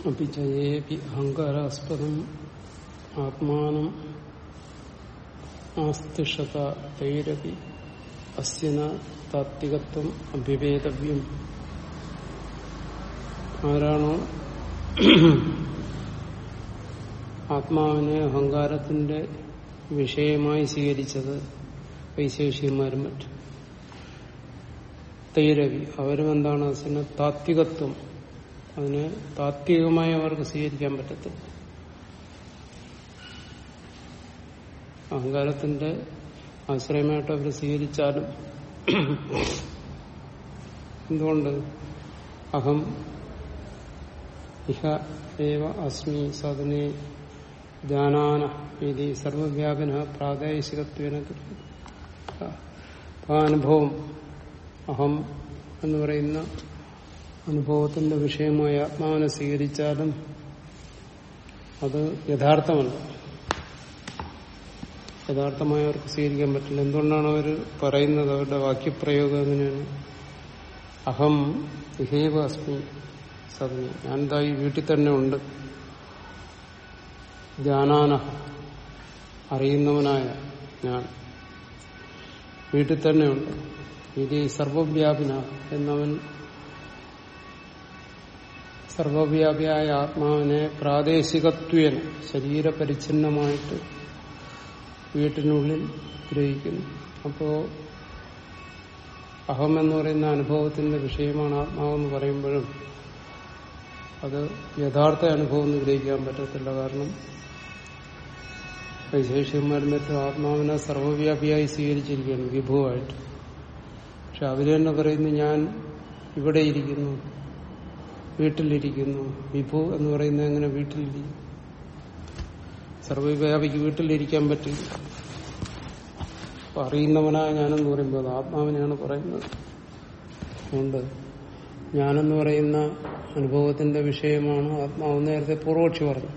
അഹങ്കാരാസ്പദം ആത്മാനം ആസ്തിഷത തൈരപി അസ്യന താത്വികത്വം അഭ്യവേതവ്യം ആരാണോ ആത്മാവിനെ അഹങ്കാരത്തിന്റെ വിഷയമായി സ്വീകരിച്ചത് വൈശേഷികന്മാരും മറ്റും തൈരവി അവരും എന്താണ് അസിന് താത്വികത്വം അതിന് താത്വികമായി അവർക്ക് സ്വീകരിക്കാൻ പറ്റത്തില്ല. അഹങ്കാരത്തിന്റെ ആശ്രയമായിട്ട് അവർ സ്വീകരിച്ചാലും എന്തുകൊണ്ട് അഹം ഇഹ ഏവ അസ്മി സദനെ ജാനാന ഇതി സർവവ്യാപന പ്രാദേശികത്വേന അനുഭവം അഹം എന്ന് പറയുന്ന അനുഭവത്തിന്റെ വിഷയമായ ആത്മാവിനെ സ്വീകരിച്ചാലും അത് യഥാർത്ഥമല്ല. യഥാർത്ഥമായി അവർക്ക് സ്വീകരിക്കാൻ പറ്റില്ല. എന്തുകൊണ്ടാണ് അവർ പറയുന്നത്? അവരുടെ വാക്യപ്രയോഗം എങ്ങനെയാണ്? അഹം ഇഹേവ അസ്മി സദനി. ഞാനിതാ ഈ വീട്ടിൽ തന്നെ ഉണ്ട്. ജാനാന അറിയുന്നവനായ ഞാൻ. വീട്ടിൽ തന്നെയുണ്ട് ഇത് സർവവ്യാപിന എന്നവൻ സർവവ്യാപിയായ ആത്മാവിനെ പ്രാദേശികത്വേന ശരീരപരിച്ഛിന്നമായിട്ട് വീട്ടിനുള്ളിൽ ഗ്രഹിക്കുന്നു. അപ്പോ അഹം എന്ന് പറയുന്ന അനുഭവത്തിന്റെ വിഷയമാണ് ആത്മാവെന്ന് പറയുമ്പോഴും അത് യഥാർത്ഥ അനുഭവം എന്ന് ഗ്രഹിക്കാൻ പറ്റത്തില്ല. കാരണം വൈശേഷികന്മാരും മറ്റും ആത്മാവിനെ സർവവ്യാപിയായി സ്വീകരിച്ചിരിക്കുകയാണ് വിഭവമായിട്ട്. പക്ഷെ അവർ തന്നെ പറയുന്നു ഞാൻ ഇവിടെ ഇരിക്കുന്നു. വീട്ടിലിരിക്കുന്നു. വിഭു എന്ന് പറയുന്നത് എങ്ങനെ വീട്ടിലിരിക്കും? സർവവ്യാപിക്ക് വീട്ടിലിരിക്കാൻ പറ്റില്ല. അപ്പൊ അറിയുന്നവനായ ഞാനെന്ന് പറയുമ്പോൾ ആത്മാവിനെയാണ് പറയുന്നത്. അതുകൊണ്ട് ഞാനെന്ന് പറയുന്ന അനുഭവത്തിന്റെ വിഷയമാണ് ആത്മാവ്. നേരത്തെ പൂർവക്ഷി പറഞ്ഞു.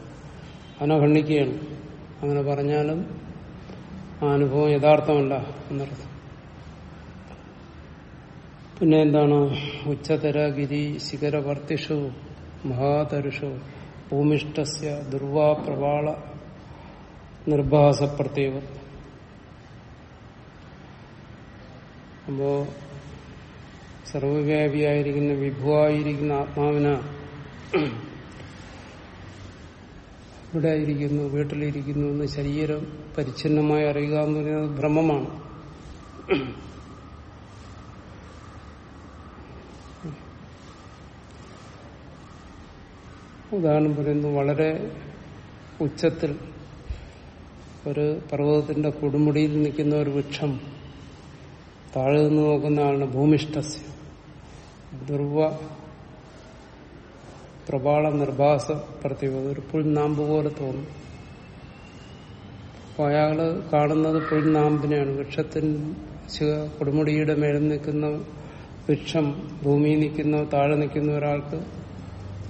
അതിനെ ഖണ്ഡിക്കുകയാണ്. അങ്ങനെ പറഞ്ഞാലും ആ അനുഭവം യഥാർത്ഥമല്ല എന്നർത്ഥം. പിന്നെ എന്താണ് ഉച്ചതര ഗിരി ശിഖരവർത്തിഷു മഹാതരുഷു ഭൂമിഷ്ടസ്യ ദുർവാപ്രവാള നിർഭാസ പ്രത്യേക അപ്പോ സർവവ്യാപിയായിരിക്കുന്ന വിഭുവായിരിക്കുന്ന ആത്മാവിന ഇവിടെ ഇരിക്കുന്നു വീട്ടിലിരിക്കുന്നു എന്ന് ശരീരം പരിച്ഛിന്നമായി അറിയുക എന്ന് പറയുന്നത് ഭ്രമമാണ് ഉദാഹരണം പറയുന്നു വളരെ ഉച്ചത്തിൽ ഒരു പർവതത്തിന്റെ കൊടുമുടിയിൽ നിൽക്കുന്ന ഒരു വൃക്ഷം താഴെ നിന്ന് നോക്കുന്ന ആളാണ് ഭൂമിഷ്ടസ്യ ദുർവ പ്രഭാള നിർഭാസ പ്രത്യേകത ഒരു പുൽനാമ്പ് പോലെ തോന്നും. അപ്പൊ അയാൾ കാണുന്നത് പുൽനാമ്പിനെയാണ്. വൃക്ഷത്തിൻ കൊടുമുടിയുടെ മേളിൽ നിൽക്കുന്ന വൃക്ഷം ഭൂമിയിൽ നിൽക്കുന്ന താഴെ നിൽക്കുന്ന ഒരാൾക്ക്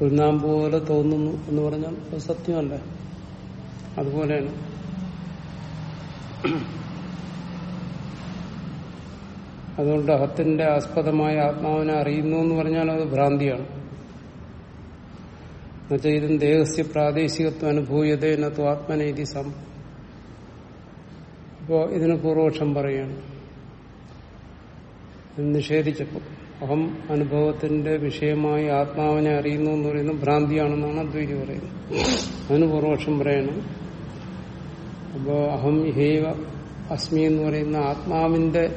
പുൽനാമ്പ് പോലെ തോന്നുന്നു എന്ന് പറഞ്ഞാൽ അത് സത്യമല്ല? അതുപോലെയാണ്. അതുകൊണ്ട് അഹത്തിന്റെ ആസ്പദമായ ആത്മാവിനെ അറിയുന്നു എന്ന് പറഞ്ഞാൽ അത് ഭ്രാന്തിയാണ്. എന്നുവെച്ചാൽ ഇതും ദേഹസ്യ പ്രാദേശികത്വം അനുഭൂയതേന ആത്മനീതി സം. അപ്പോ ഇതിന് പൂർവപക്ഷം പറയുകയാണ്. നിഷേധിച്ചപ്പോൾ. അഹം അനുഭവത്തിന്റെ വിഷയമായി ആത്മാവിനെ അറിയുന്നു എന്ന് പറയുന്നത് ഭ്രാന്തിയാണെന്നാണ് അദ്വൈതി പറയുന്നത്. അതിന് പൂർവക്ഷം പറയണം. അപ്പോ അഹം ഹേവ അസ്മി എന്ന് പറയുന്ന ആത്മാവിന്റെ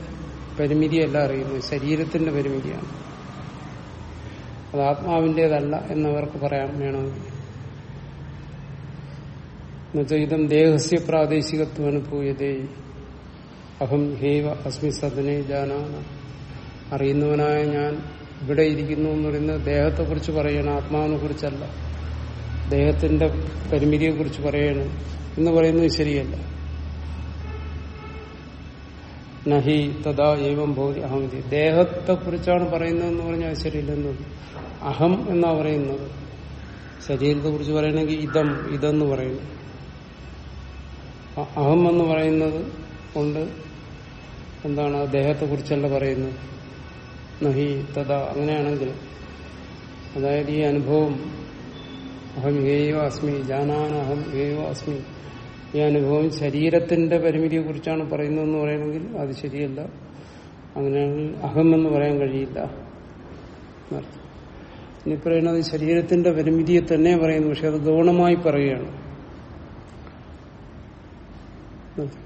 പരിമിതിയല്ല അറിയുന്നത്. ശരീരത്തിന്റെ പരിമിതിയാണ്. അത് ആത്മാവിന്റേതല്ല എന്നവർക്ക് പറയാൻ വേണമെങ്കിൽ. എന്നുവെച്ചാൽ ഇതം ദേഹസ്യ പ്രാദേശികത്വം അനുഭൂയതേ അഹം ഹേവ അസ്മി സദനെ ജാനാന. അറിയുന്നവനായ ഞാൻ ഇവിടെ ഇരിക്കുന്നു എന്ന് പറയുന്നത് ദേഹത്തെക്കുറിച്ച് പറയണം ആത്മാവിനെ കുറിച്ചല്ല. ദേഹത്തിന്റെ പരിമിതിയെ കുറിച്ച് പറയണം എന്ന് പറയുന്നത് ശരിയല്ല. നഹി തഥാ ഏവം ഭൗതി അഹമതി ദേഹത്തെ കുറിച്ചാണ് പറയുന്നതെന്ന് പറഞ്ഞാൽ ശരിയില്ലെന്ന് അഹം എന്നാ പറയുന്നത്? ശരീരത്തെ കുറിച്ച് പറയണമെങ്കിൽ ഇതം ഇതെന്ന് പറയുന്നു അഹം എന്ന് പറയുന്നത് കൊണ്ട് എന്താണ്? ദേഹത്തെ കുറിച്ചല്ല പറയുന്നത്. നഹി തഥ. അങ്ങനെയാണെങ്കിൽ അതായത് ഈ അനുഭവം അഹം ഏയോ അസ്മി ജാനാനഹം ഏയോ അസ്മി. ഈ അനുഭവം ശരീരത്തിന്റെ പരിമിതിയെ കുറിച്ചാണ് പറയുന്നതെന്ന് പറയണമെങ്കിൽ അത് ശരിയല്ല. അങ്ങനെയാണെങ്കിൽ അഹം എന്ന് പറയാൻ കഴിയില്ല. ഇനി പറയുന്നത് ശരീരത്തിന്റെ പരിമിതിയെ തന്നെ പറയുന്നു പക്ഷെ അത് ഗൗണമായി പറയുകയാണ്.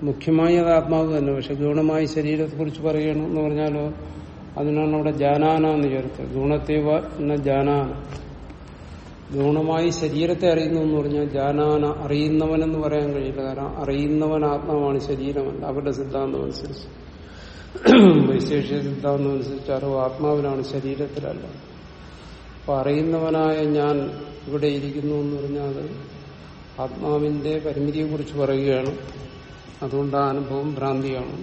മുഖ്യമായി അത് ആത്മാവ് തന്നെ പക്ഷെ ഗൗണമായി ശരീരത്തെ കുറിച്ച് പറയണം എന്ന് പറഞ്ഞാലോ അതിനാണ് അവിടെ ജാനാന എന്ന് ചേർത്തത് ഗുണത്തേവ എന്ന ജാനാന ഗുണമായി ശരീരത്തെ അറിയുന്നു എന്ന് പറഞ്ഞാൽ ജാനാന അറിയുന്നവനെന്ന് പറയാൻ കഴിയില്ല. കാരണം അറിയുന്നവൻ ആത്മാവാണ് ശരീരമല്ല. അവരുടെ സിദ്ധാന്തം അനുസരിച്ച് വൈശേഷിക സിദ്ധാന്തം അനുസരിച്ച് അറിവ് ആത്മാവിനാണ് ശരീരത്തിലല്ല. അപ്പൊ അറിയുന്നവനായ ഞാൻ ഇവിടെ ഇരിക്കുന്നു എന്ന് പറഞ്ഞാൽ ആത്മാവിന്റെ പരിമിതിയെ കുറിച്ച് പറയുകയാണ്. അതുകൊണ്ട് ആ അനുഭവം ഭ്രാന്തിയാണ്.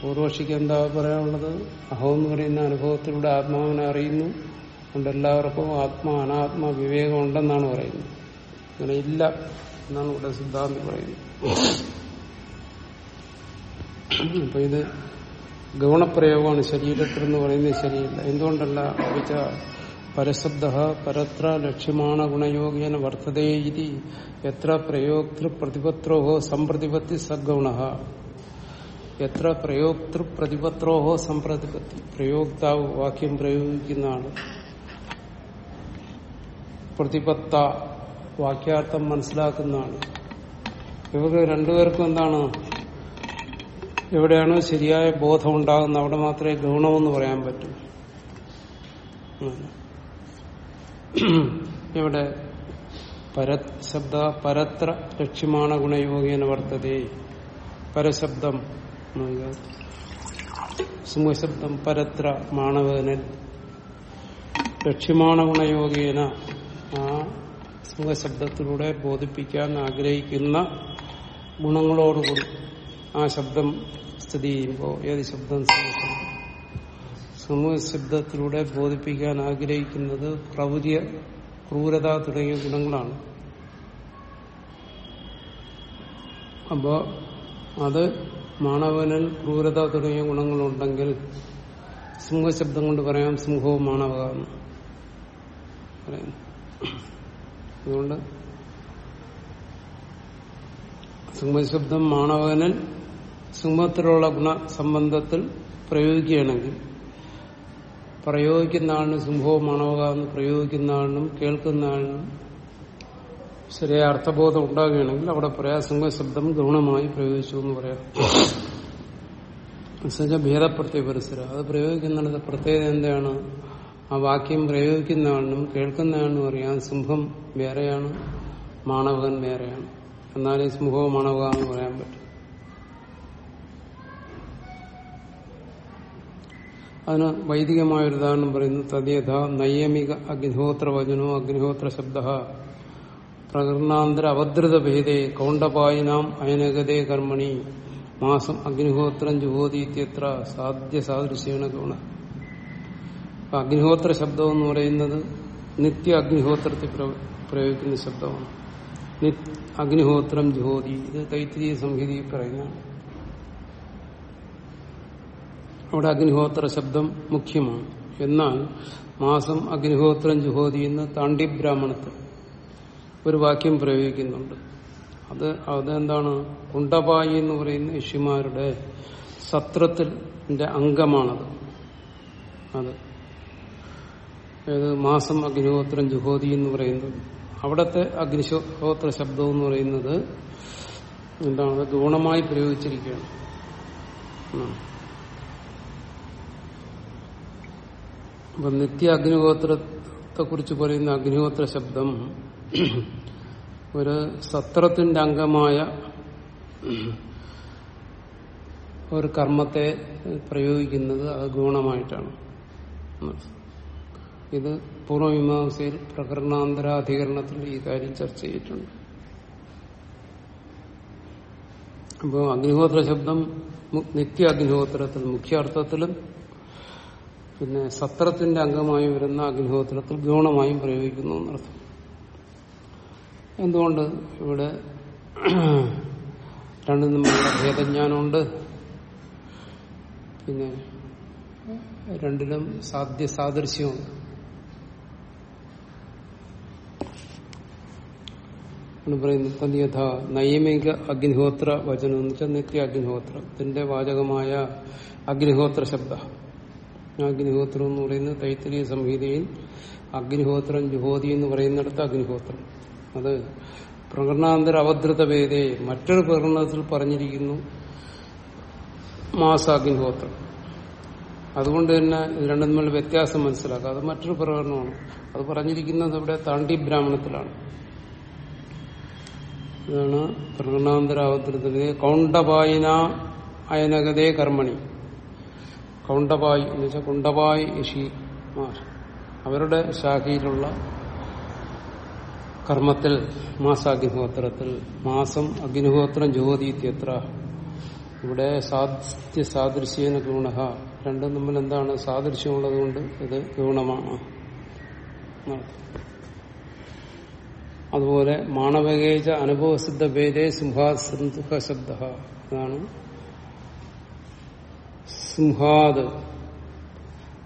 പൂർവക്ഷിക്ക് എന്താ പറയാനുള്ളത്? അഹോ എന്ന് പറയുന്ന അനുഭവത്തിലൂടെ ആത്മാവിനെ അറിയുന്നു. അതുകൊണ്ട് എല്ലാവർക്കും ആത്മാ അനാത്മ വിവേകം ഉണ്ടെന്നാണ് പറയുന്നത്. അങ്ങനെ ഇല്ല എന്നാണ് ഇവിടെ സിദ്ധാന്തി പറയുന്നത്. അപ്പൊ ഇത് ഗൗണപ്രയോഗമാണ് ശരീരത്തിൽ എന്ന് പറയുന്നത് ശരിയില്ല. എന്തുകൊണ്ടല്ല? അവിച്ച പരശബ്ദ പരത്ര ലക്ഷ്യമാണ് ഗുണയോഗേന വർത്തതേ ഇതി. എത്ര പ്രയോക്തൃ പ്രതിപത്രോഹോ സംപ്രതിപത്തി സഗുണ എത്ര പ്രയോക്തൃ പ്രതിപത്രോഹോ സംപ്രതിപത്തി പ്രയോക്താവ് വാക്യം പ്രയോഗിക്കുന്ന ആൾ പ്രതിപത്ത വാക്യാർത്ഥം മനസ്സിലാക്കുന്ന ആൾ ഇവർക്ക് രണ്ടുപേർക്കും എന്താണ്? എവിടെയാണോ ശരിയായ ബോധം ഉണ്ടാകുന്നത് അവിടെ മാത്രമേ ഗുണമെന്ന് പറയാൻ പറ്റൂ. ഇവിടെ പരശബ്ദ പരത്ര ലക്ഷ്യമാണ് ഗുണയോഗേന വർത്തതേ. പരശബ്ദം. സുമശബ്ദം പരത്ര മാണവേന ലക്ഷ്യമാണഗുണയോഗേന. ആ സുഖശബ്ദത്തിലൂടെ ബോധിപ്പിക്കാൻ ആഗ്രഹിക്കുന്ന ഗുണങ്ങളോടുകൂടി ആ ശബ്ദം സ്ഥിതി ചെയ്യുമ്പോൾ ഏത് ശബ്ദം സമൂഹ ശബ്ദത്തിലൂടെ ബോധിപ്പിക്കാൻ ആഗ്രഹിക്കുന്നത് പ്രൗര്യ ക്രൂരത തുടങ്ങിയ ഗുണങ്ങളാണ്. അപ്പോ അത് മാണവനിൽ ക്രൂരത തുടങ്ങിയ ഗുണങ്ങളുണ്ടെങ്കിൽ സിംഹശബ്ദം കൊണ്ട് പറയാം സിംഹവും മാണവ എന്ന് പറയുന്നു അതുകൊണ്ട് സിംഹശബ്ദം മാണവനിൽ സിംഹത്തിലുള്ള ഗുണസംബന്ധത്തിൽ പ്രയോഗിക്കുകയാണെങ്കിൽ പ്രയോഗിക്കുന്ന ആളിന് സിംഹവും മാണവകാന്ന് പ്രയോഗിക്കുന്ന ആളിനും കേൾക്കുന്ന ആളിനും ശരിയായ അർത്ഥബോധം ഉണ്ടാകുകയാണെങ്കിൽ അവിടെ പ്രയാസങ്ങൾ ശബ്ദം ഗൗണമായി പ്രയോഗിച്ചു എന്ന് പറയാം. എന്നുവെച്ചാൽ ഭേദപ്രത്യ പരിസരം. അത് പ്രയോഗിക്കുന്നിടത്ത് പ്രത്യേകത എന്താണ്? ആ വാക്യം പ്രയോഗിക്കുന്നതാണെന്നും കേൾക്കുന്നതാണെന്നും അറിയാം സിംഹം വേറെയാണ് മാണവകൻ വേറെയാണ്. എന്നാലേ സിംഹവും മാണവക എന്ന് പറയാൻ പറ്റും. അതിന് വൈദികമായ ഒരു ഉദാഹരണം പറയുന്നു തദ്യഥ നൈയമിക അഗ്നിഹോത്ര വചനോ അഗ്നിഹോത്ര ശബ്ദ പ്രകടനാന്തര അഭദ്രത ഭേദേ കൗണ്ടപായിനാം അയനഗതേ കർമ്മണി. മാസം അഗ്നിഹോത്രം ജുഹോതി ഇത്യത്ര സാധ്യ സാദൃശ്യണ ഗുണ അഗ്നിഹോത്ര ശബ്ദം എന്ന് പറയുന്നത് നിത്യ അഗ്നിഹോത്രത്തിൽ പ്രയോഗിക്കുന്ന ശബ്ദമാണ്. അഗ്നിഹോത്രം ജുഹോതി ഇത് തൈത്തിരീയ സംഹിതയിൽ പറയുന്നതാണ്. അവിടെ അഗ്നിഹോത്ര ശബ്ദം മുഖ്യമാണ്. എന്നാൽ മാസം അഗ്നിഹോത്രം ജുഹോതി എന്ന് താണ്ടി ബ്രാഹ്മണത്തിൽ ഒരു വാക്യം പ്രയോഗിക്കുന്നുണ്ട്. അത് അതെന്താണ്? കുണ്ടപായി എന്ന് പറയുന്ന ഋഷിമാരുടെ സത്രത്തിന്റെ അംഗമാണത്. അത് ഏത് മാസം അഗ്നിഹോത്രം ജുഹോതി എന്ന് പറയുന്നത്. അവിടത്തെ അഗ്നിഹോത്ര ശബ്ദം എന്ന് പറയുന്നത് എന്താണ്? ഗുണമായി പ്രയോഗിച്ചിരിക്കുകയാണ്. അപ്പൊ നിത്യ അഗ്നിഹോത്രത്തെ കുറിച്ച് പറയുന്ന അഗ്നിഹോത്ര ശബ്ദം ഒരു സത്രത്തിന്റെ അംഗമായ ഒരു കർമ്മത്തെ പ്രയോഗിക്കുന്നത് അത് ഗുണമായിട്ടാണ്. ഇത് പൂർവമീമാംസയിൽ പ്രകരണാന്തരാധികരണത്തിൽ ഈ കാര്യം ചർച്ച ചെയ്തിട്ടുണ്ട്. അപ്പോൾ അഗ്നിഹോത്ര ശബ്ദം നിത്യ അഗ്നിഹോത്രത്തിൽ മുഖ്യാർത്ഥത്തിലും പിന്നെ സത്രത്തിന്റെ അംഗമായി വരുന്ന അഗ്നിഹോത്രത്തിൽ ഗൗണമായും പ്രയോഗിക്കുന്നു എന്നർത്ഥം. എന്തുകൊണ്ട് ഇവിടെ രണ്ടും തമ്മിലുള്ള ഭേദജ്ഞാനമുണ്ട്? പിന്നെ രണ്ടിലും സാധ്യ സാദൃശ്യമുണ്ട്. തദ്യഥ നൈമിക അഗ്നിഹോത്ര വചനം എന്ന് വെച്ചാൽ നിത്യ അഗ്നിഹോത്രത്തിന്റെ വാചകമായ അഗ്നിഹോത്ര ശബ്ദ. അഗ്നിഹോത്രം എന്ന് പറയുന്നത് തൈത്തിരീയ സംഹിതയിൽ അഗ്നിഹോത്രം ജുഹോതി എന്ന് പറയുന്നിടത്ത് അഗ്നിഹോത്രം. അത് പ്രകടനാന്തര അവധൃത വേദയെ മറ്റൊരു പ്രകടനത്തിൽ പറഞ്ഞിരിക്കുന്നു മാസാഗ്നിഹോത്രം അതുകൊണ്ട് തന്നെ ഇത് രണ്ടും തമ്മിൽ വ്യത്യാസം മനസ്സിലാക്കുക അത് മറ്റൊരു പ്രകടനമാണ് അത് പറഞ്ഞിരിക്കുന്നത് ഇവിടെ താണ്ടി ബ്രാഹ്മണത്തിലാണ്. ഇതാണ് പ്രകടനാന്തരാവതൃതേ കൗണ്ടപായിന അയനഗതേ കർമ്മണി. കൗണ്ടപായി എന്ന് വെച്ചാൽ കുണ്ടപായി ഋഷിമാർ അവരുടെ ശാഖയിലുള്ള കർമ്മത്തിൽ മാസാഗ്നിഹോത്രത്തിൽ മാസം അഗ്നിഹോത്രം ജ്യോതിത്യത്ര. ഇവിടെ സാധ്യ സാദൃശ്യേന ഗുണ. രണ്ടും തമ്മിൽ എന്താണ് സാദൃശ്യമുള്ളത് കൊണ്ട് ഇത് ഗുണമാണ്. അതുപോലെ മാണവകേജ അനുഭവസിദ്ധ ഭേദേ സിംഹാസന്തുഹ ശബ്ദ. അതാണ് സിംഹാദ്.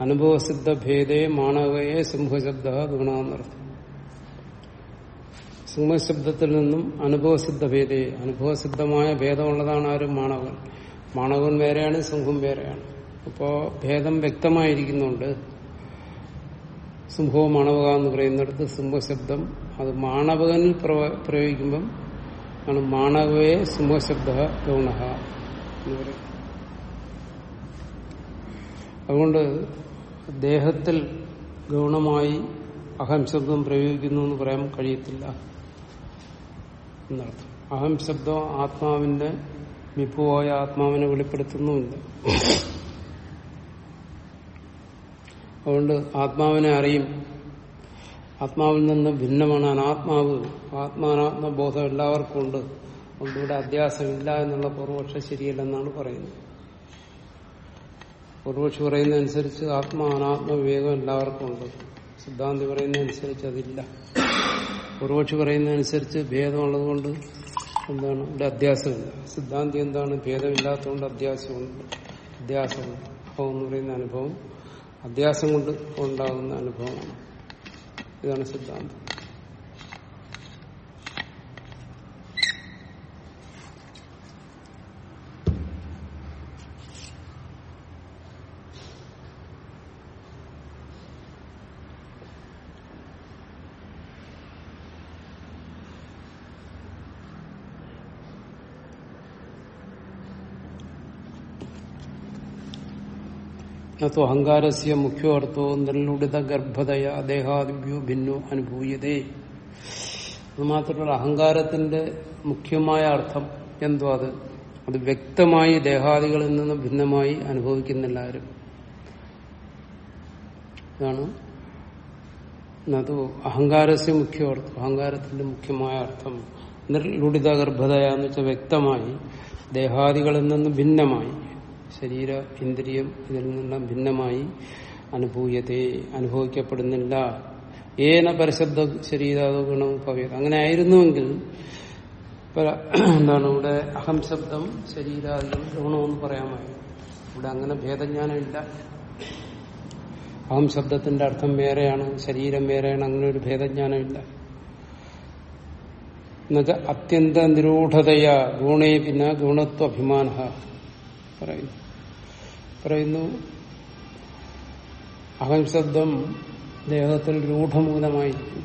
അനുഭവസിദ്ധ ഭേദേ മാണവയെ സിംഹശബ്ദ ഗുണമെന്നർത്ഥം സിംഹശബ്ദത്തിൽ നിന്നും അനുഭവസിദ്ധ ഭേദേ അനുഭവസിദ്ധമായ ഭേദമുള്ളതാണ് ആരും മാണവൻ. മാണവൻ വേറെയാണ് സിംഹം വേറെയാണ്. അപ്പോ ഭേദം വ്യക്തമായിരിക്കുന്നുണ്ട്. സിംഹവും മാണവക എന്ന് പറയുന്നിടത്ത് സിംഹശബ്ദം അത് മാണവകനിൽ പ്രയോഗിക്കുമ്പം ആണ് മാണവയെ സിംഹശബ്ദ ഗൗണ എന്ന് പറയും അതുകൊണ്ട് ദേഹത്തിൽ ഗൗണമായി അഹംശബ്ദം പ്രയോഗിക്കുന്നു എന്ന് പറയാൻ കഴിയത്തില്ല. എന്നർത്ഥം. അഹം ശബ്ദം ആത്മാവിന്റെ വിഭുവായ ആത്മാവിനെ വെളിപ്പെടുത്തുന്നുമില്ല. അതുകൊണ്ട് ആത്മാവിനെ അറിയും. ആത്മാവിൽ നിന്ന് ഭിന്നമാണ് അനാത്മാവ്. ആത്മാനാത്മബോധം എല്ലാവർക്കും ഉണ്ട്. അതുകൊണ്ട് ഇവിടെ അധ്യാസമില്ല എന്നുള്ള പൂർവപക്ഷം ശരിയല്ലെന്നാണ് പറയുന്നത്. പൂർവപക്ഷി പറയുന്നതനുസരിച്ച് ആത്മാ അനാത്മ വിവേകം എല്ലാവർക്കും ഉണ്ട്. സിദ്ധാന്തി പറയുന്നതനുസരിച്ച് അതില്ല. പൂർവപക്ഷി പറയുന്നതനുസരിച്ച് ഭേദമുള്ളതുകൊണ്ട് എന്താണ്? ഇവിടെ അധ്യാസമില്ല സിദ്ധാന്തി എന്താണ്? ഭേദമില്ലാത്തതുകൊണ്ട് അധ്യാസമുണ്ട് അധ്യാസമുണ്ട് അനുഭവം എന്ന് പറയുന്ന അനുഭവം. അധ്യാസം കൊണ്ട് ഉണ്ടാകുന്ന അനുഭവമാണ്. ഇതാണ് സിദ്ധാന്തം. നോ അഹങ്കാരസ്യ മുഖ്യോർത്ഥോ നിർലുടിത ഗർഭതയ ദേഹാദിഭ്യോ ഭിന്നോ അനുഭൂയതേ. അത് മാത്രമല്ല അഹങ്കാരത്തിന്റെ മുഖ്യമായ അർത്ഥം എന്തോ അത്? അത് വ്യക്തമായി ദേഹാദികളിൽ നിന്ന് ഭിന്നമായി അനുഭവിക്കുന്നില്ല ആരും. ഇതാണ് അത് അഹങ്കാരസ്യ മുഖ്യോർത്ഥം അഹങ്കാരത്തിന്റെ മുഖ്യമായ അർത്ഥം. നിർലുടിത ഗർഭതയ എന്ന് വെച്ചാൽ വ്യക്തമായി ദേഹാദികളിൽ നിന്ന് ഭിന്നമായി ശരീര ഇന്ദ്രിയം ഇതിൽ നിന്നെല്ലാം ഭിന്നമായി അനുഭൂയതേ അനുഭവിക്കപ്പെടുന്നില്ല. ഏന പരിശബ്ദ ശരീരാതോ ഭവ്യത അങ്ങനെ ആയിരുന്നുവെങ്കിൽ എന്താണ് ഇവിടെ അഹം ശബ്ദം ഗുണമെന്ന് പറയാമായി ഇവിടെ അങ്ങനെ ഭേദജ്ഞാനമില്ല. അഹം ശബ്ദത്തിന്റെ അർത്ഥം വേറെയാണ് ശരീരം വേറെയാണ് അങ്ങനെ ഒരു ഭേദജ്ഞാനമില്ല. എന്നുവെച്ചാൽ അത്യന്ത നിരൂഢതയാ ഗുണേ പിന്നെ ഗുണത്വ അഭിമാന പറയുന്നു. പറയുന്നു അഹംശബ്ദം ദേഹത്തിൽ രൂഢമൂലമായിരിക്കും.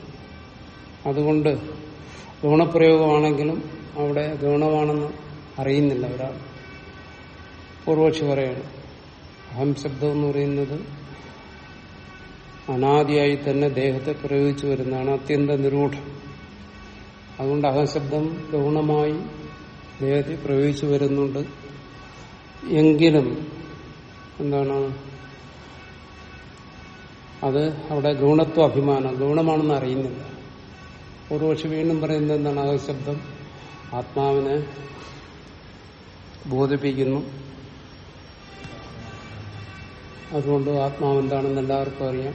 അതുകൊണ്ട് ഗുണപ്രയോഗമാണെങ്കിലും അവിടെ ഗുണമാണെന്ന് അറിയുന്നില്ല ഒരാൾ. പൂർവക്ഷി പറയാണ് അഹംശബ്ദം എന്ന് പറയുന്നത് അനാദിയായി തന്നെ ദേഹത്തെ പ്രയോഗിച്ചു വരുന്നതാണ് അത്യന്ത നിരൂഢം. അതുകൊണ്ട് അഹംശബ്ദം ഗൗണമായി ദേഹത്തെ പ്രയോഗിച്ചു വരുന്നുണ്ട്. എങ്കിലും എന്താണ്? അത് അവിടെ ഗുണത്വ അഭിമാനം ഗുണമാണെന്ന് അറിയുന്നില്ല. പൂർവക്ഷി വീണ്ടും പറയുന്നത് എന്താണ്? അഹശബ്ദം ആത്മാവിനെ ബോധിപ്പിക്കുന്നു. അതുകൊണ്ട് ആത്മാവ് എന്താണെന്ന് എല്ലാവർക്കും അറിയാം.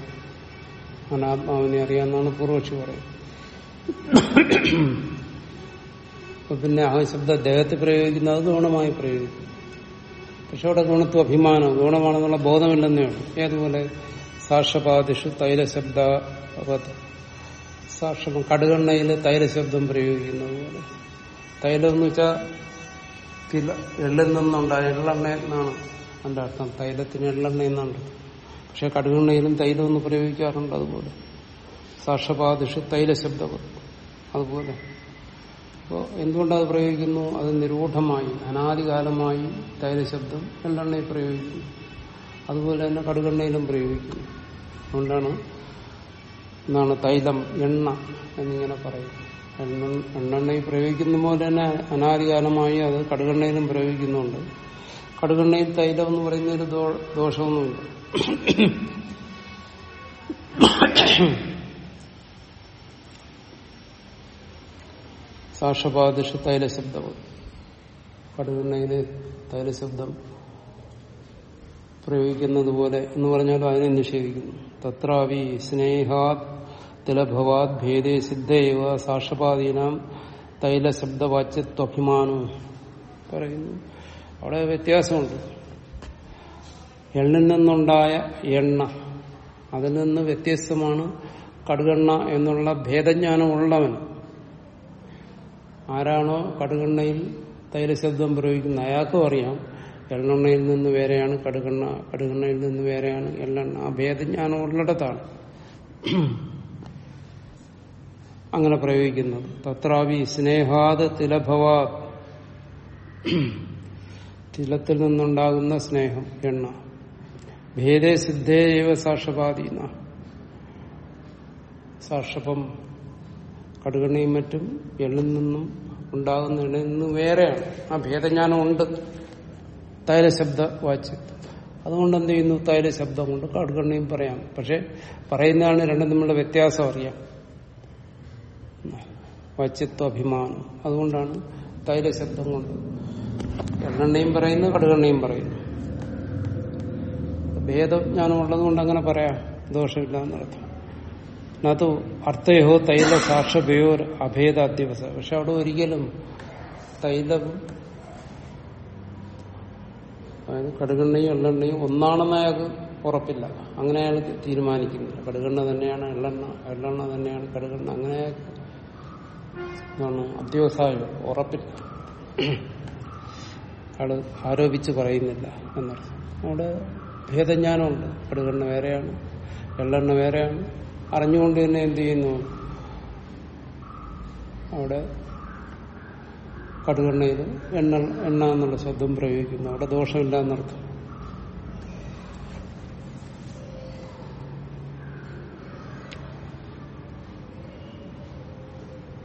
അനാത്മാവിനെ അറിയാമെന്നാണ് പൂർവക്ഷി പറയുന്നത്. പിന്നെ ആ ശബ്ദ ദേഹത്ത് പ്രയോഗിക്കുന്നത് ഗുണമായി പ്രയോഗിക്കും പക്ഷെ ഗുണത്വ അഭിമാനം ഗുണമാണെന്നുള്ള ബോധമില്ലെന്നേ ഉള്ളൂ. ഏതുപോലെ? സാക്ഷപാദിഷു തൈലശബ്ദ സാക്ഷം കടുകണ്ണയിൽ തൈലശബ്ദം പ്രയോഗിക്കുന്നത് പോലെ തൈലം എന്ന് വെച്ചാൽ തില എള്ളിൽ നിന്നുണ്ടായ എള്ളെണ്ണ എന്നാണ് എന്റെ അർത്ഥം. തൈലത്തിന് എള്ളെണ്ണ എന്നുണ്ട് പക്ഷെ കടുകെണ്ണയിലും തൈലം ഒന്ന് പ്രയോഗിക്കാറുണ്ട് അതുപോലെ. സാക്ഷപാദിഷു തൈലശബ്ദം അതുപോലെ. അപ്പോൾ എന്തുകൊണ്ടത് പ്രയോഗിക്കുന്നു? അത് നിരൂഢമായി അനാദികാലമായി തൈലശബ്ദം എള്ളെണ്ണയിൽ പ്രയോഗിക്കുന്നു അതുപോലെ തന്നെ കടുകെണ്ണയിലും പ്രയോഗിക്കുന്നു അതുകൊണ്ടാണ് എന്നാണ് തൈലം എണ്ണ എന്നിങ്ങനെ പറയും എണ്ണ എണ്ണെണ്ണയിൽ പ്രയോഗിക്കുന്ന പോലെ തന്നെ അനാദികാലമായി അത് കടുകെണ്ണയിലും പ്രയോഗിക്കുന്നുണ്ട്. കടുകെണ്ണയിൽ തൈലം എന്ന് പറയുന്നൊരു ദോഷമൊന്നുമില്ല. സാക്ഷപാദിഷ തൈലശബ്ദം കടുകെണ്ണയിൽ തൈലശബ്ദം പ്രയോഗിക്കുന്നത് പോലെ എന്ന് പറഞ്ഞാലും അതിനെ നിഷേധിക്കുന്നു. തത്രാവി സ്നേഹാത് തിലഭവാത് ഭേദേ സിദ്ധേവ സാക്ഷപാദീനാം തൈലശബ്ദവാച്യത്വഭിമാനം പറയുന്നു. അവിടെ വ്യത്യാസമുണ്ട്. എണ്ണിൽ നിന്നുണ്ടായ എണ്ണ അതിൽ നിന്ന് വ്യത്യസ്തമാണ് കടുകെണ്ണ എന്നുള്ള ഭേദജ്ഞാനം ഉള്ളവൻ ആരാണോ കടുകെണ്ണയിൽ തൈലശബ്ദം പ്രയോഗിക്കുന്നത് അയാൾക്കും അറിയാം. എള്ളെണ്ണയിൽ നിന്ന് വേറെയാണ് കടുകണ്ണ കടുകണ്ണയിൽ നിന്ന് വേറെയാണ് എള്ളെണ്ണ. ആ ഭേദജ്ഞാനം ഉള്ളിടത്താണ്. അങ്ങനെ പ്രയോഗിക്കുന്നത്. തത്രാവി സ്നേഹാത് തിലഭവാ. തിലത്തിൽ നിന്നുണ്ടാകുന്ന സ്നേഹം എണ്ണ. ഭേദേ സിദ്ധേവ സാക്ഷപാതീന സാക്ഷപം കടുകെണ്ണയും മറ്റും എള്ളിൽ നിന്നും ഉണ്ടാകുന്ന എണ്ണയിൽ നിന്ന് വേറെയാണ്. ആ ഭേദജ്ഞാനം ഉണ്ട്. തൈലശബ്ദ വാച്ച്. അതുകൊണ്ട് എന്ത് ചെയ്യുന്നു? തൈലശബ്ദം കൊണ്ട് കടുകണ്ണയും പറയാം. പക്ഷെ പറയുന്നതാണ് രണ്ടും തമ്മിലുള്ള വ്യത്യാസം അറിയാം. വാച്യത്വ അഭിമാനം. അതുകൊണ്ടാണ് തൈലശബ്ദം കൊണ്ട് എണ്ണെണ്ണയും പറയുന്നു കടുകണ്ണയും പറയുന്നു. ഭേദജ്ഞാനം ഉള്ളതുകൊണ്ട് അങ്ങനെ പറയാം. ദോഷമില്ല എന്നർത്ഥം അത് അർത്ഥയോ തൈല സാക്ഷതയോ അഭേദ അധ്യവസ പക്ഷെ അവിടെ ഒരിക്കലും തൈലവും അതായത് കടുകെണ്ണയും എള്ളെണ്ണയും ഒന്നാണെന്ന് അയാൾക്ക് ഉറപ്പില്ല. അങ്ങനെ അയാൾ തീരുമാനിക്കുന്നില്ല കടുകെണ്ണ തന്നെയാണ് എള്ളെണ്ണ എള്ളെണ്ണ തന്നെയാണ് കടുകെണ്ണ. അങ്ങനെ എന്താണ് ഉറപ്പില്ല. അയാൾ ആരോപിച്ച് പറയുന്നില്ല എന്നർത്ഥം. അവിടെ ഭേദജ്ഞാനമുണ്ട്. കടുകെണ്ണ വേറെയാണ് എള്ളെണ്ണ വേറെയാണ്. അറിഞ്ഞുകൊണ്ട് തന്നെ എന്ത് ചെയ്യുന്നു? അവിടെ കടുകെണ്ണയിൽ എണ്ണ എണ്ണ എന്നുള്ള ശബ്ദം പ്രയോഗിക്കുന്നു. അവിടെ ദോഷമില്ല എന്നർത്ഥം.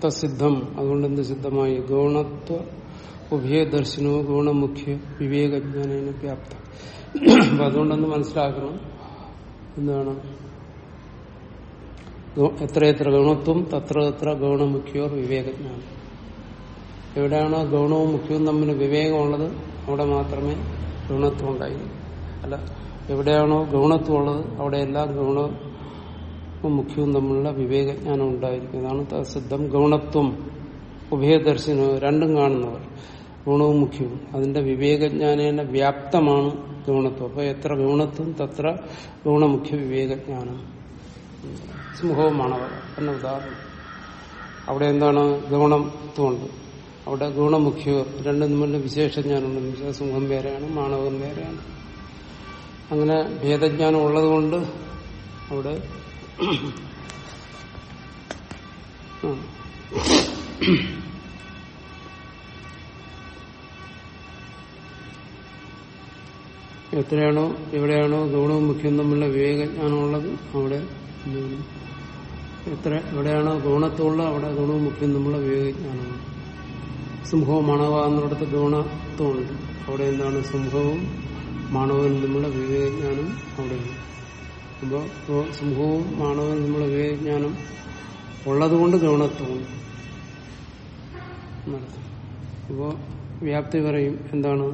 സിദ്ധം അതുകൊണ്ട് എന്ത് സിദ്ധമായി? ഗൗണത്വ ഉഭയദർശനവും ഗുണമുഖ്യ വിവേകജ്ഞാന വ്യാപ്തം. അപ്പൊ അതുകൊണ്ടൊന്ന് മനസ്സിലാക്കണം. എന്താണ്? എത്രയെത്ര ഗൗണത്വം തത്ര എത്ര ഗൗണമുഖ്യോർ വിവേകജ്ഞാനം. എവിടെയാണോ ഗൗണവും മുഖ്യവും തമ്മിൽ വിവേകമുള്ളത് അവിടെ മാത്രമേ ഗുണത്വം ഉണ്ടായിരുന്നു അല്ല എവിടെയാണോ ഗൗണത്വം ഉള്ളത് അവിടെ എല്ലാ ഗൗണവും മുഖ്യവും തമ്മിലുള്ള വിവേകജ്ഞാനം ഉണ്ടായിരിക്കും. ഇതാണ് ത- സിദ്ധം ഗൗണത്വം. ഉഭയദർശനവും രണ്ടും കാണുന്നവർ ഗുണവും മുഖ്യവും. അതിന്റെ വിവേകജ്ഞാനേന വ്യാപ്തമാണ് ഗൗണത്വം. അപ്പൊ എത്ര ഗൗണത്വം തത്ര ഗുണമുഖ്യ വിവേകജ്ഞാനം. സിംഹവുമാണവർ എന്ന ഉദാഹരണം. അവിടെ എന്താണ് ഗൗണത്വമുണ്ട് അവിടെ ഗുണമുഖ്യ രണ്ടും തമ്മിൽ വിശേഷം ഞാനുണ്ട്. സിംഹം വേറെയാണ് മാണവം വേറെയാണ്. അങ്ങനെ ഭേദജ്ഞാനം ഉള്ളതുകൊണ്ട് അവിടെ എത്രയാണോ എവിടെയാണോ ഗൗണവും മുഖ്യവും തമ്മിലുള്ള വിവേകജ്ഞാനമുള്ളത് അവിടെ എന്ത് ചെയ്യുന്നു? എത്ര എവിടെയാണോ ഗുണത്തുള്ള അവിടെ ഗുണവും മുഖ്യം നമ്മൾ വിവേകജ്ഞാനമാണ് സിംഹവും മണവ എന്നിടത്ത് ഗുണത്വമുണ്ട് അവിടെ എന്താണ് സിംഹവും മാണവനും തമ്മിലുള്ള വിവേകജ്ഞാനം അവിടെയുണ്ട് അപ്പോൾ സിംഹവും മാണവനും നമ്മൾ വിവേകജ്ഞാനം ഉള്ളതുകൊണ്ട് ഗൗണത്വമുണ്ട് അപ്പോൾ വ്യാപ്തി പറയും എന്താണ്?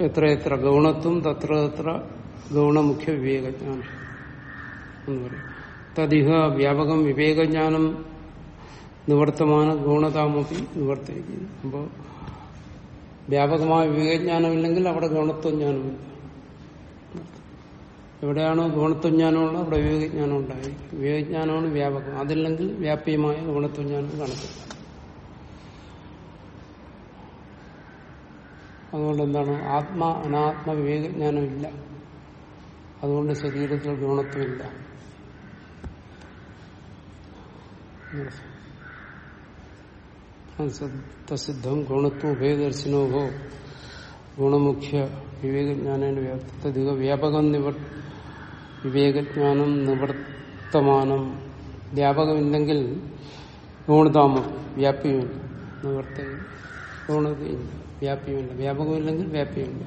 എത്ര എത്ര ഗൗണത്വം തത്ര തത്ര ഗൗണമുഖ്യ വിവേകജ്ഞാനം എന്ന് പറയും. തദിഹ വ്യാപകം വിവേകജ്ഞാനം നിവർത്തമാന ഗുണതാമപി നിവർത്തിക്കുന്നു അപ്പോൾ വ്യാപകമായ വിവേകജ്ഞാനമില്ലെങ്കിൽ അവിടെ ഗൗണത്വജ്ഞാനമില്ല. എവിടെയാണോ ഗുണത്വജ്ഞാനമുള്ള അവിടെ വിവേകജ്ഞാനം ഉണ്ടായി. വിവേകജ്ഞാനമാണ് വ്യാപകം. അതില്ലെങ്കിൽ വ്യാപ്യമായ ഗുണത്വജ്ഞാനം കാണത്തില്ല. അതുകൊണ്ട് എന്താണ്? ആത്മ അനാത്മ വിവേകജ്ഞാനം ഇല്ല അതുകൊണ്ട് ശരീരത്തിൽ ഗുണത്വമില്ല. സിദ്ധം ഗുണത്വം ഉഭയദർശനോഹോ ഗുണമുഖ്യ വിവേകജ്ഞാനേന വ്യാപ്തധിക വ്യാപകം നിവർ വിവേകജ്ഞാനം നിവർത്തമാനം വ്യാപകമില്ലെങ്കിൽ ഗുണതാമം വ്യാപ്യമില്ല നിവർത്ത ഗുണതയില്ല വ്യാപ്യമില്ല വ്യാപകമില്ലെങ്കിൽ വ്യാപ്യമില്ല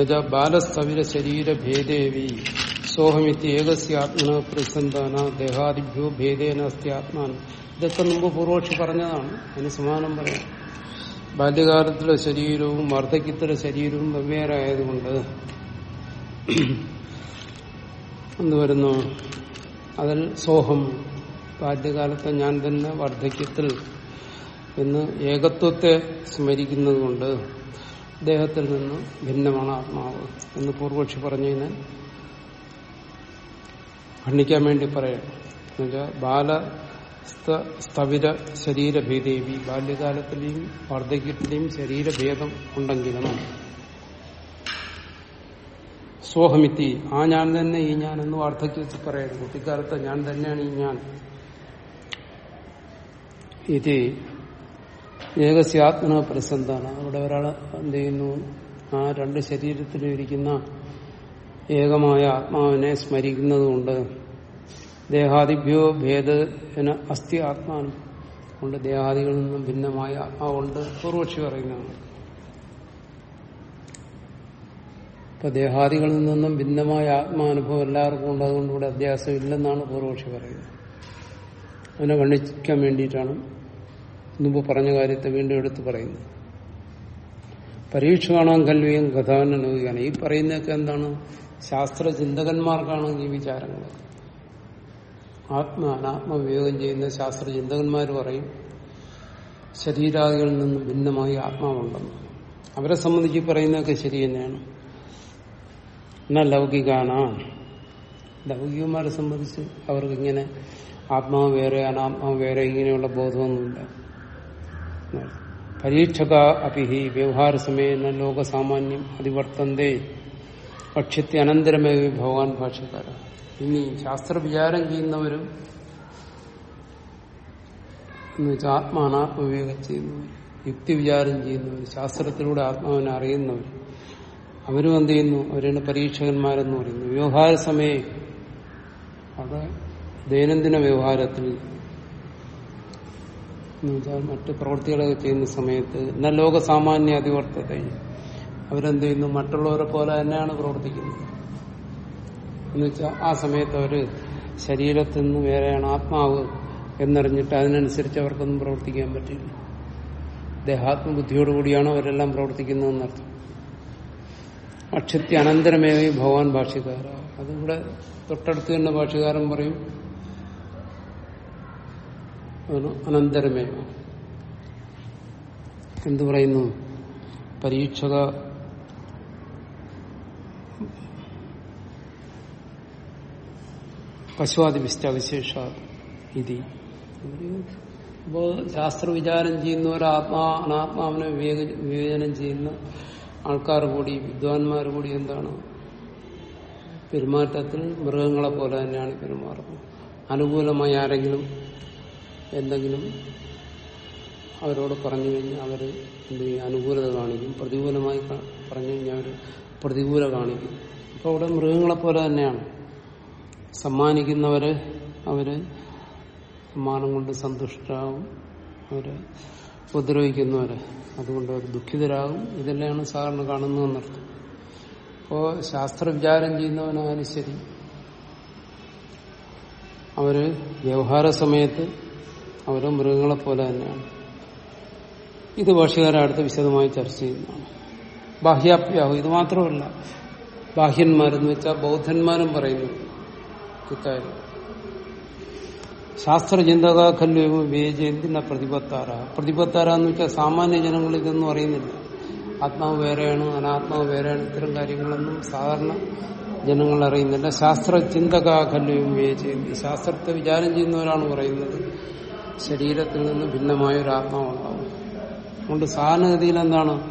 എന്നുവെച്ചാ ശരീര ശരീരഭേദേവി സോഹമിത്തി ഏകസ്യാത്മന പ്രതിസന്ധാന ദേഹാദിഭ്യോ ഭേദേന അസ്തി ആത്മാൻ ഇതൊക്കെ മുമ്പ് പൂർവക്ഷി പറഞ്ഞതാണ്. അതിന് സമാനം പറയാം. ബാല്യകാലത്തിലെ ശരീരവും വാർദ്ധക്യത്തിലെ ശരീരവും വെവ്വേറെ ആയതുകൊണ്ട് എന്ത് വരുന്നു? അതിൽ സോഹം. ബാല്യകാലത്തെ ഞാൻ തന്നെ വാർദ്ധക്യത്തിൽ എന്ന് ഏകത്വത്തെ സ്മരിക്കുന്നത് കൊണ്ട് ദേഹത്തിൽ നിന്ന് ഭിന്നമാണ് ആത്മാവ് എന്ന് പൂർവക്ഷി പറഞ്ഞതിന് ഖണ്ഡിക്കാൻ വേണ്ടി പറയാം. എന്നുവെച്ചാൽ ബാല സ്ഥവിര ശരീരഭേദേവി ബാല്യകാലത്തിലെയും വാർദ്ധക്യത്തിലെയും ശരീരഭേദം ഉണ്ടെങ്കിലും? സോഹമിത്തി ആ ഞാൻ തന്നെ ഈ ഞാൻ എന്ന് വാർദ്ധക്യത്തിൽ പറയുന്നു കുട്ടിക്കാലത്ത് ഞാൻ തന്നെയാണ് ഈ ഞാൻ. ഇത് ഏകസ്യാത്മന പ്രസന്താണ് അവിടെ ഒരാൾ എന്ത് ചെയ്യുന്നു ആ രണ്ട് ശരീരത്തിലും ഇരിക്കുന്ന ഏകമായ ആത്മാവിനെ സ്മരിക്കുന്നതുകൊണ്ട് ദേഹാദിഭ്യോ ഭേദന അസ്ഥി ആത്മാനം കൊണ്ട് ദേഹാദികളിൽ നിന്നും ഭിന്നമായ ആത്മാവുണ്ട്. പൂർവക്ഷി പറയുന്നതാണ്. ഇപ്പൊ ദേഹാദികളിൽ നിന്നും ഭിന്നമായ ആത്മാനുഭവം എല്ലാവർക്കും ഉണ്ട് അതുകൊണ്ട് ഇവിടെ അധ്യാസം ഇല്ലെന്നാണ് പൂർവക്ഷി പറയുന്നത്. അതിനെ വണ്ണിക്കാൻ വേണ്ടിയിട്ടാണ് മുമ്പ് പറഞ്ഞ കാര്യത്തെ വീണ്ടും എടുത്തു പറയുന്നു. പരീക്ഷമാണോ കല്വിയും കൽവിയും കഥാനുഭവിക്കാണ് ഈ പറയുന്നതൊക്കെ എന്താണ്? ശാസ്ത്ര ചിന്തകന്മാർക്കാണ് ഈ വിചാരങ്ങൾ. ആത്മ അനാത്മ വിവേകം ചെയ്യുന്ന ശാസ്ത്ര ചിന്തകന്മാർ പറയും ശരീരാദികളിൽ നിന്നും ഭിന്നമായി ആത്മാവുണ്ടെന്ന്. അവരെ സംബന്ധിച്ച് പറയുന്നതൊക്കെ ശരി തന്നെയാണ്. എന്നാൽ ലൗകികാണ്. ലൗകികന്മാരെ സംബന്ധിച്ച് അവർക്ക് ഇങ്ങനെ ആത്മാവ് വേറെ അനാത്മാവ് വേറെ ഇങ്ങനെയുള്ള ബോധമൊന്നുമില്ല. പരീക്ഷക അപിഹി വ്യവഹാര സമയേന ലോകസാമാന്യം അതിവർത്തന്തേ. ഭക്ഷ്യത്തെ അനന്തരമേ ഭഗവാൻ ഭാഷക്കാര ഇനി ശാസ്ത്ര വിചാരം ചെയ്യുന്നവരും എന്നുവെച്ചാൽ ആത്മാനാത്മവിവേകം ചെയ്യുന്നവർ യുക്തി വിചാരം ചെയ്യുന്നവർ ശാസ്ത്രത്തിലൂടെ ആത്മാവിനെ അറിയുന്നവർ അവരും എന്ത് ചെയ്യുന്നു? അവരാണ് പരീക്ഷകന്മാരെന്ന് പറയുന്നു. വ്യവഹാര സമയം അത് ദൈനംദിന വ്യവഹാരത്തിൽ എന്നുവെച്ചാൽ മറ്റ് പ്രവൃത്തികളൊക്കെ ചെയ്യുന്ന സമയത്ത് എന്നാൽ ലോക സാമാന്യ അതിവർത്തത്തെ അവരെന്ത് ചെയ്യുന്നു? മറ്റുള്ളവരെ പോലെ തന്നെയാണ് പ്രവർത്തിക്കുന്നത്. എന്നുവെച്ചാൽ ആ സമയത്ത് അവർ ശരീരത്തിൽ നിന്ന് വേറെയാണ് ആത്മാവ് എന്നറിഞ്ഞിട്ട് അതിനനുസരിച്ച് അവർക്കൊന്നും പ്രവർത്തിക്കാൻ പറ്റില്ല. ദേഹാത്മബുദ്ധിയോടുകൂടിയാണ് അവരെല്ലാം പ്രവർത്തിക്കുന്നതെന്നർത്ഥം. അക്ഷത്യ അനന്തരമേവി ഭഗവാൻ ഭാഷ്യകാര. അതിവിടെ തൊട്ടടുത്ത് തന്നെ ഭാഷ്യകാരൻ പറയും അനന്തരമേവ. എന്തു പറയുന്നു? പരീക്ഷക പശുവാദിപിഷ്ട വിശേഷ ഇതി. അപ്പോ ശാസ്ത്രവിചാരം ചെയ്യുന്നവർ ആത്മാ അനാത്മാവിനെ വിവേചനം ചെയ്യുന്ന ആൾക്കാർ കൂടി വിദ്വാൻമാർ കൂടി എന്താണ്? പെരുമാറ്റത്തിൽ മൃഗങ്ങളെ പോലെ തന്നെയാണ് പെരുമാറുന്നത്. അനുകൂലമായി ആരെങ്കിലും എന്തെങ്കിലും അവരോട് പറഞ്ഞു കഴിഞ്ഞാൽ അവർ എന്ത് ചെയ്യും? അനുകൂലത കാണിക്കും. പ്രതികൂലമായി പറഞ്ഞു കഴിഞ്ഞാൽ അവർ പ്രതികൂല കാണിക്കും. അപ്പോൾ അവിടെ മൃഗങ്ങളെ പോലെ തന്നെയാണ്. സമ്മാനിക്കുന്നവര് അവർ സമ്മാനം കൊണ്ട് സന്തുഷ്ടരാകും. അവർ ഉപദ്രവിക്കുന്നവര് അതുകൊണ്ട് അവർ ദുഃഖിതരാകും. ഇതെല്ലാമാണ് സാധാരണ കാണുന്നതെന്നർത്ഥം അപ്പോ ശാസ്ത്ര വിചാരം ചെയ്യുന്നവനായാലും ശരി. അവർ വ്യവഹാര സമയത്ത് അവർ മൃഗങ്ങളെ പോലെ തന്നെയാണ്. ഇത് ഭാഷകാരടുത്ത് വിശദമായി ചർച്ച ചെയ്യുന്നതാണ്. ബാഹ്യാപ്യാഹം ഇത് മാത്രമല്ല ബാഹ്യന്മാരെന്ന് വെച്ചാൽ ബൗദ്ധന്മാരും പറയുന്നു ഇക്കാര്യം. ശാസ്ത്രചിന്തക ഖല്യവും വിവേചയന്തിന പ്രതിപത്താര. പ്രതിപത്താര എന്ന് വെച്ചാൽ സാമാന്യ ജനങ്ങൾ ഇതൊന്നും അറിയുന്നില്ല. ആത്മാവ് വേറെയാണ് അനാത്മാവ് വേറെയാണ് ഇത്തരം കാര്യങ്ങളൊന്നും സാധാരണ ജനങ്ങൾ അറിയുന്നില്ല. ശാസ്ത്രചിന്തക ഖല്യവും വിവേചയന്തി ശാസ്ത്രത്തെ വിചാരം ചെയ്യുന്നവരാണ് പറയുന്നത് ശരീരത്തിൽ നിന്ന് ഭിന്നമായ ഒരു ആത്മാവുണ്ടാവും അതുകൊണ്ട് സാധാരണഗതിയിൽ എന്താണ്?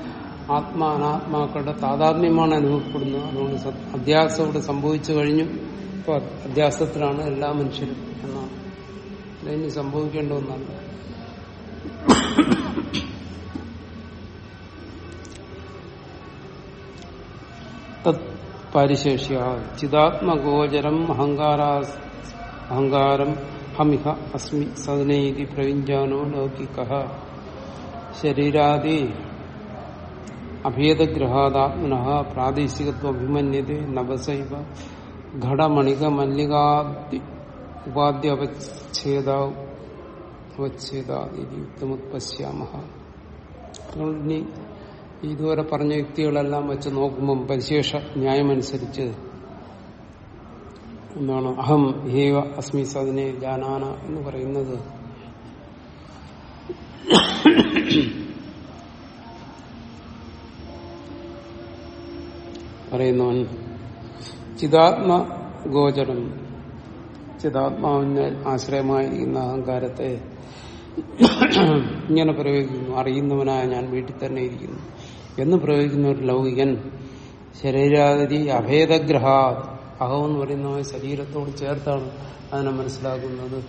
ആത്മാ അനാത്മാക്കളുടെ താതാത്മ്യമാണ് അനുഭവപ്പെടുന്നത്. അതുകൊണ്ട് അധ്യാസം ഇവിടെ സംഭവിച്ചു കഴിഞ്ഞു. ഇപ്പൊ അധ്യാസത്തിലാണ് എല്ലാ മനുഷ്യരും എന്നാണ്. അതിന് സംഭവിക്കേണ്ട ഒന്നല്ല. പരിശേഷ്യ ചിതാത്മഗോചരം അഹങ്കാര അഹങ്കാരം ഹമിഹ അസ്മി സദനൈതി പ്രവിഞ്ചാനോ ലൗകിക ശരീരാദി അഭേദഗ്രഹാദാത്മന പ്രാദേശികത്വഭിമന്യത നവസൈവ ഘടമണിക മല്ലികാദി ഉപാധ്യ അവച്ഛേദ അവച്ഛേദാദി യുക്തമുത്പശ്യാമ ഇനി ഇതുവരെ പറഞ്ഞ യുക്തികളെല്ലാം വെച്ച് നോക്കുമ്പം പരിശേഷ ന്യായമനുസരിച്ച് എന്താണ് അഹം ഹേവ അസ്മി സദിനെ ജാനാന എന്ന് പറയുന്നത്. പറയുന്നവൻ ചിതാത്മ ഗോചരം. ചിതാത്മാവിന് ആശ്രയമായിരിക്കുന്ന അഹങ്കാരത്തെ ഇങ്ങനെ പ്രയോഗിക്കുന്നു. അറിയുന്നവനായ ഞാൻ വീട്ടിൽ തന്നെ ഇരിക്കുന്നു. എന്ന് പ്രയോഗിക്കുന്ന ഒരു ലൗകികൻ ശരീരാതി അഭേദഗ്രഹ അഹം എന്ന് പറയുന്നവൻ ശരീരത്തോട് ചേർത്താണ് അതിനെ മനസ്സിലാക്കുന്നത്.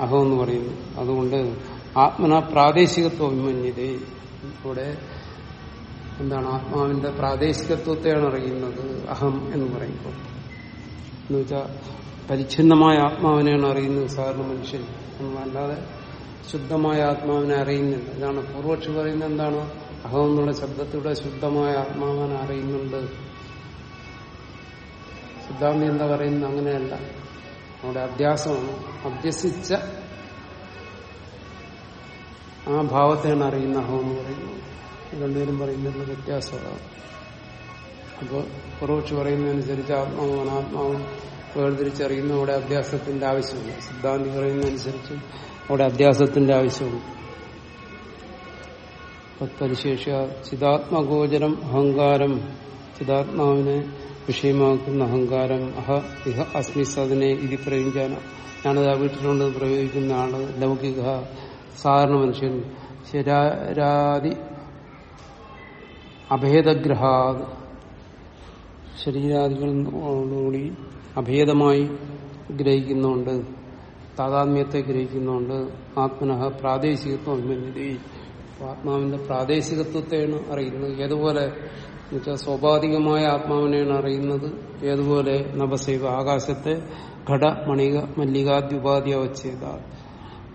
അഹം എന്ന് പറയുന്നു. അതുകൊണ്ട് ആത്മന പ്രാദേശികത്വ അഭിമന്യത. ഇവിടെ എന്താണ് ആത്മാവിന്റെ പ്രാദേശികത്വത്തെയാണ് അറിയുന്നത് അഹം എന്ന് പറയുമ്പോൾ. എന്ന് വെച്ചാൽ പരിച്ഛിന്നമായ ആത്മാവിനെയാണ് അറിയുന്നത് സാധാരണ മനുഷ്യൻ. അല്ലാതെ ശുദ്ധമായ ആത്മാവിനെ അറിയുന്നില്ല. ഇതാണ് പൂർവക്ഷി പറയുന്നത് എന്താണ്? അഹം എന്നുള്ള ശബ്ദത്തിലൂടെ ശുദ്ധമായ ആത്മാവിനെ അറിയുന്നുണ്ട്. സിദ്ധാന്തി എന്താ പറയുന്നത്? അങ്ങനെയല്ല. നമ്മുടെ അഭ്യാസമാണ്. അഭ്യസിച്ച ആ ഭാവത്തെയാണ് അറിയുന്ന അഹം എന്ന് പറയുന്നത്. രണ്ടുപേരും പറയുന്നതിനുള്ള വ്യത്യാസമാണ് അപ്പോൾ പുറവക്ഷി പറയുന്നതനുസരിച്ച് ആത്മാവും അനാത്മാവും വേർതിരിച്ചറിയുന്ന അവിടെ അഭ്യാസത്തിന്റെ ആവശ്യമില്ല. സിദ്ധാന്തി പറയുന്നതനുസരിച്ച് അവിടെ അഭ്യാസത്തിന്റെ ആവശ്യമുണ്ട്. തത്പരിശേഷ ചിതാത്മഗോചരം അഹങ്കാരം. ചിതാത്മാവിനെ വിഷയമാക്കുന്ന അഹങ്കാരം അഹ ഇഹ അസ്മി സദനെ ഇത് പ്രയോഗിക്കാന ഞാനത് ആ വീട്ടിലുണ്ട് പ്രയോഗിക്കുന്ന ആൾ ലൗകിക സാധാരണ മനുഷ്യൻ. ശരാതി അഭേദഗ്രഹാത്. ശരീരാദികളോടുകൂടി അഭേദമായി ഗ്രഹിക്കുന്നുണ്ട്. താതാത്മ്യത്തെ ഗ്രഹിക്കുന്നുണ്ട്. ആത്മനഹ പ്രാദേശികത്വം ആത്മാവിന്റെ പ്രാദേശികത്വത്തെയാണ് അറിയുന്നത്. ഏതുപോലെ എന്നുവെച്ചാൽ സ്വാഭാവികമായ ആത്മാവിനെയാണ് അറിയുന്നത്. ഏതുപോലെ നവസൈവ ആകാശത്തെ ഘട മണിക മല്ലികാദ്യുപാധി വച്ചേത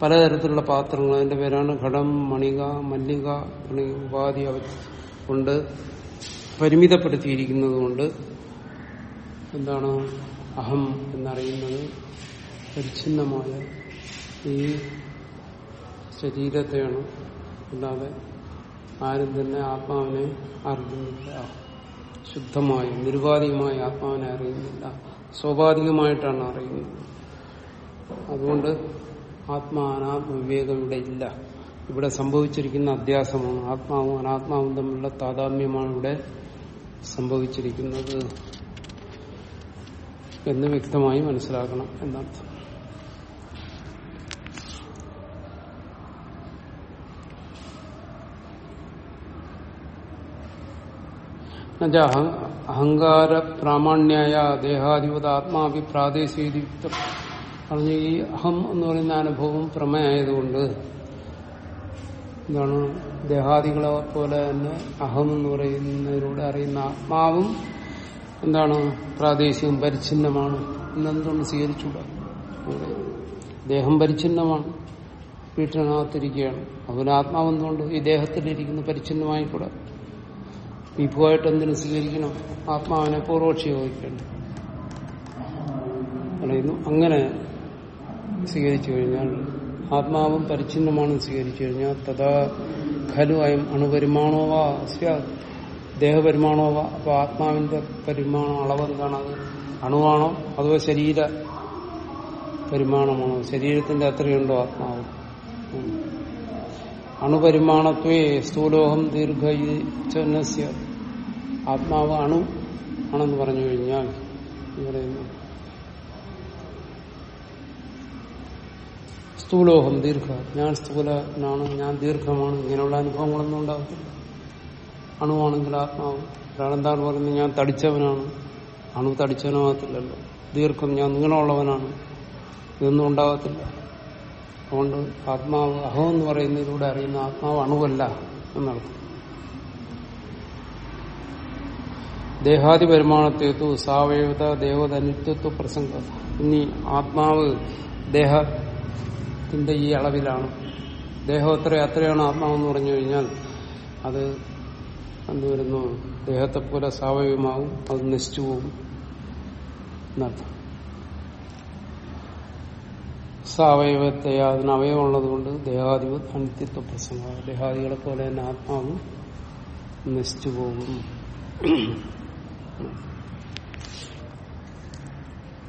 പലതരത്തിലുള്ള പാത്രങ്ങൾ. അതിന്റെ പേരാണ് ഘടം മണിക മല്ലിക മണി ഉപാധി കൊണ്ട് പരിമിതപ്പെടുത്തിയിരിക്കുന്നത് കൊണ്ട് എന്താണ് അഹം എന്നറിയുന്നത്. പരിച്ഛിന്നമായ ഈ ശരീരത്തെയാണ് അല്ലാതെ ആരും തന്നെ ആത്മാവിനെ അറിയുന്നില്ല. ശുദ്ധമായി നിരുപാധികമായി ആത്മാവിനെ അറിയുന്നില്ല. സ്വാഭാവികമായിട്ടാണ് അറിയുന്നത്. അതുകൊണ്ട് ആത്മാ അനാത്മ വിവേകം ഇവിടെ ഇല്ല. ഇവിടെ സംഭവിച്ചിരിക്കുന്ന അധ്യാസമാണ്. ആത്മാവും അനാത്മാവും തമ്മിലുള്ള താതാത്മ്യമാണ് ഇവിടെ സംഭവിച്ചിരിക്കുന്നത് എന്ന് വ്യക്തമായി മനസ്സിലാക്കണം എന്നർത്ഥം. അഹങ്കാര പ്രാമാണ്യായ ദേഹാധിപത ആത്മാവി പ്രാദേശികയുക്തം പറഞ്ഞു ഈ അഹം എന്ന് പറയുന്ന അനുഭവം പ്രമേയായതുകൊണ്ട് എന്താണ് ദേഹാദികളെ പോലെ തന്നെ അഹം എന്ന് പറയുന്നതിലൂടെ അറിയുന്ന ആത്മാവും എന്താണ് പ്രാദേശികം പരിച്ഛിന്നമാണ്. എന്നെന്തുകൊണ്ട് സ്വീകരിച്ചുകൂടെ ദേഹം പരിച്ഛിന്നമാണ്. വീട്ടിനകത്തിരിക്കുകയാണ്. അതുപോലെ ആത്മാവ് എന്തുകൊണ്ട് ഈ ദേഹത്തിലിരിക്കുന്ന പരിച്ഛിന്നമായി കൂടെ വിഭുവായിട്ട് എന്തിനു സ്വീകരിക്കണം. ആത്മാവിനെ പൂർവക്ഷി യോജിക്കണം പറയുന്നു അങ്ങനെ സ്വീകരിച്ചു കഴിഞ്ഞാൽ ആത്മാവും പരിച്ഛിന്നമാണ് സ്വീകരിച്ചു കഴിഞ്ഞാൽ തഥാ ഖലു അയം അണുപരിമാണോവാ സ്യാത് ദേഹപരിമാണോവാ അപ്പൊ ആത്മാവിന്റെ പരിമാണം അളവ് എന്താണ് അത് അണുവാണോ അതോ ശരീര പരിമാണമാണോ? ശരീരത്തിന്റെ അത്രയുണ്ടോ ആത്മാവ്. അണുപരിമാണത്വേ സ്ഥൂലോഹം ദീർഘ ആത്മാവ് അണു ആണെന്ന് പറഞ്ഞു കഴിഞ്ഞാൽ പറയുന്നു സ്ഥൂലോഹം ദീർഘ. ഞാൻ സ്ഥൂലനാണ് ഞാൻ ദീർഘമാണ്. ഇങ്ങനെയുള്ള അനുഭവങ്ങളൊന്നും ഉണ്ടാകത്തില്ല. അണുവാണെങ്കിൽ ആത്മാവ്. ഒരാളെന്താണ് പറയുന്നത്? ഞാൻ തടിച്ചവനാണ്. അണു തടിച്ചവനാകത്തില്ലല്ലോ. ദീർഘം ഞാൻ നീളമുള്ളവനാണ്. ഇതൊന്നും ഉണ്ടാകത്തില്ല. അതുകൊണ്ട് ആത്മാവ് അഹം എന്ന് പറയുന്നതിലൂടെ അറിയുന്ന ആത്മാവ് അണുവല്ല എന്നർത്ഥം. ദേഹാദി പരിമാണത്തേത്തു സാവയവത ദേവത നിത്യത്വ പ്രസംഗം. ഇനി ആത്മാവ് ദേഹത്തിന്റെ ഈ അളവിലാണ്. ദേഹം എത്ര അത്രയാണ് ആത്മാവെന്ന് പറഞ്ഞു കഴിഞ്ഞാൽ അത് എന്തുവരുന്നു ദേഹത്തെ പോലെ സാവയവമാവും അത് നശിച്ചു പോകും എന്നർത്ഥം. സാവയവത്തെ അതിന് അവയവമുള്ളത് കൊണ്ട് ദേഹാദിവ അനിത്യത്വ പ്രസംഗം. ദേഹാദികളെ പോലെ തന്നെ ആത്മാവും നശിച്ചു പോകും. Mm-hmm.